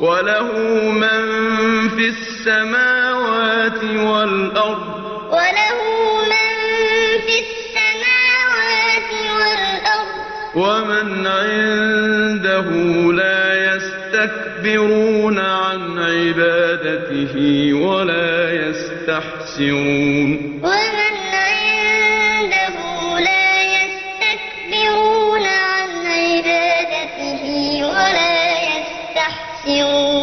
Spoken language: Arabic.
وَلَهُ مَن فِي السَّمَاوَاتِ وَالْأَرْضِ ۚ وَلَهُ مَن فِي السَّمَاوَاتِ وَالْأَرْضِ ۚ وَمَنْ عِندَهُ لَا يَسْتَكْبِرُونَ عَنْ عِبَادَتِهِ وَلَا يَسْتَحْسِرُونَ وَمَن يَسْتَكْبِرُونَ